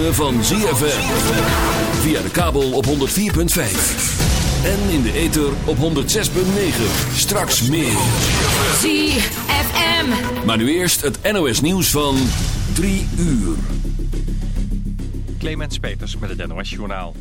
ritme van ZFM. Via de kabel op 104.5. En in de ether op 106.9. Straks meer. ZFM. Maar nu eerst het NOS nieuws van 3 uur. Clemens Peters met het NOS Journaal.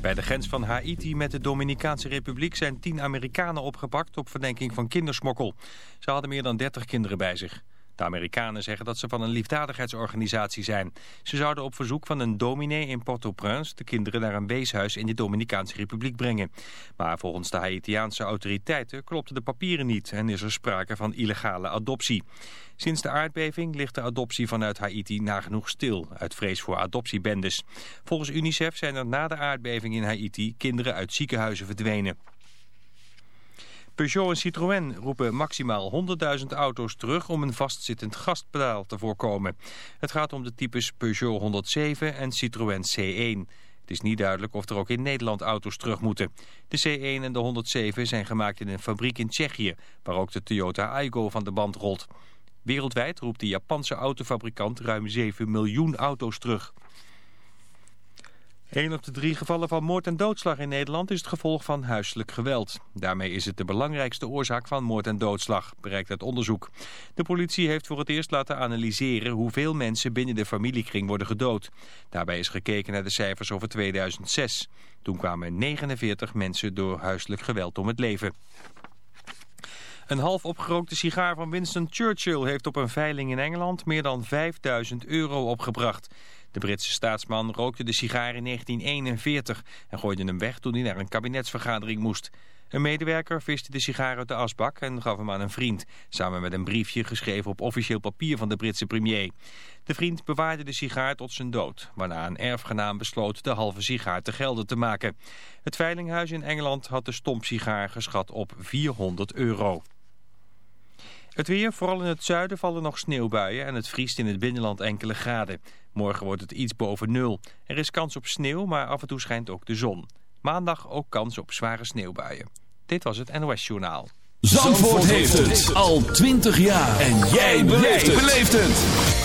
Bij de grens van Haiti met de Dominicaanse Republiek zijn tien Amerikanen opgepakt op verdenking van kindersmokkel. Ze hadden meer dan 30 kinderen bij zich. De Amerikanen zeggen dat ze van een liefdadigheidsorganisatie zijn. Ze zouden op verzoek van een dominee in Port-au-Prince de kinderen naar een weeshuis in de Dominicaanse Republiek brengen. Maar volgens de Haitiaanse autoriteiten klopten de papieren niet en is er sprake van illegale adoptie. Sinds de aardbeving ligt de adoptie vanuit Haiti nagenoeg stil, uit vrees voor adoptiebendes. Volgens UNICEF zijn er na de aardbeving in Haiti kinderen uit ziekenhuizen verdwenen. Peugeot en Citroën roepen maximaal 100.000 auto's terug om een vastsittend gastpedaal te voorkomen. Het gaat om de types Peugeot 107 en Citroën C1. Het is niet duidelijk of er ook in Nederland auto's terug moeten. De C1 en de 107 zijn gemaakt in een fabriek in Tsjechië, waar ook de Toyota Aygo van de band rolt. Wereldwijd roept de Japanse autofabrikant ruim 7 miljoen auto's terug. Een op de drie gevallen van moord en doodslag in Nederland is het gevolg van huiselijk geweld. Daarmee is het de belangrijkste oorzaak van moord en doodslag, bereikt het onderzoek. De politie heeft voor het eerst laten analyseren hoeveel mensen binnen de familiekring worden gedood. Daarbij is gekeken naar de cijfers over 2006. Toen kwamen 49 mensen door huiselijk geweld om het leven. Een half opgerookte sigaar van Winston Churchill heeft op een veiling in Engeland meer dan 5000 euro opgebracht. De Britse staatsman rookte de sigaar in 1941 en gooide hem weg toen hij naar een kabinetsvergadering moest. Een medewerker viste de sigaar uit de asbak en gaf hem aan een vriend, samen met een briefje geschreven op officieel papier van de Britse premier. De vriend bewaarde de sigaar tot zijn dood, waarna een erfgenaam besloot de halve sigaar te gelden te maken. Het veilinghuis in Engeland had de stompsigaar geschat op 400 euro. Het weer, vooral in het zuiden vallen nog sneeuwbuien en het vriest in het binnenland enkele graden. Morgen wordt het iets boven nul. Er is kans op sneeuw, maar af en toe schijnt ook de zon. Maandag ook kans op zware sneeuwbuien. Dit was het NOS Journaal. Zandvoort, heeft het al 20 jaar. En jij beleeft het.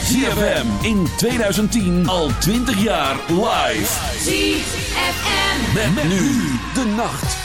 ZFM in 2010 al 20 jaar live. ZFM. Met, nu de nacht.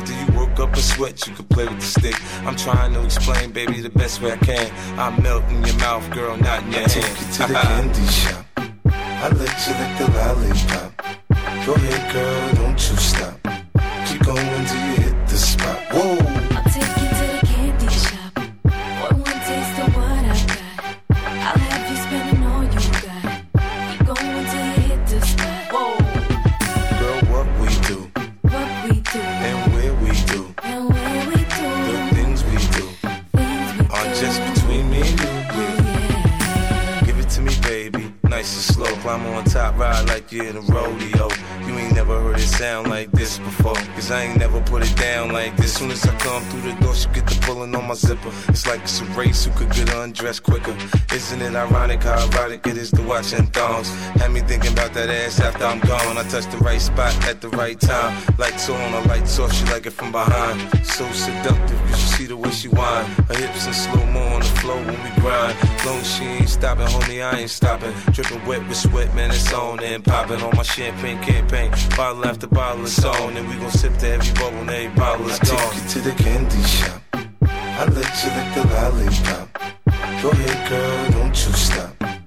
After you work up a sweat, you can play with the stick. I'm trying to explain, baby, the best way I can. I melt in your mouth, girl, not in your I hand. take you to the candy shop. I let you lick the lollipop. Go ahead, girl, don't you stop. Keep going Climb on top, ride like you're in a rodeo. Ain't never heard it sound like this before. Cause I ain't never put it down like this. Soon as I come through the door, she get the pulling on my zipper. It's like it's a race who could get undressed quicker. Isn't it ironic how erotic it is to watch in thongs? Had me thinking about that ass after I'm gone. I touch the right spot at the right time. Lights on, a lights off, she like it from behind. So seductive, you see the way she whine. Her hips in slow mo on the floor when we grind. Long she ain't stopping, homie, I ain't stopping. Dripping wet with sweat, man, it's on and popping on my champagne campaign. Bottle after bottle, it's on, and we gon' sip to every bubble, and every bottle is I take gone. you to the candy shop. I let you lick the lollipop. Go ahead, girl, don't you stop.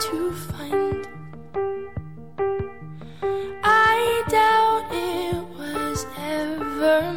To find. I doubt it was ever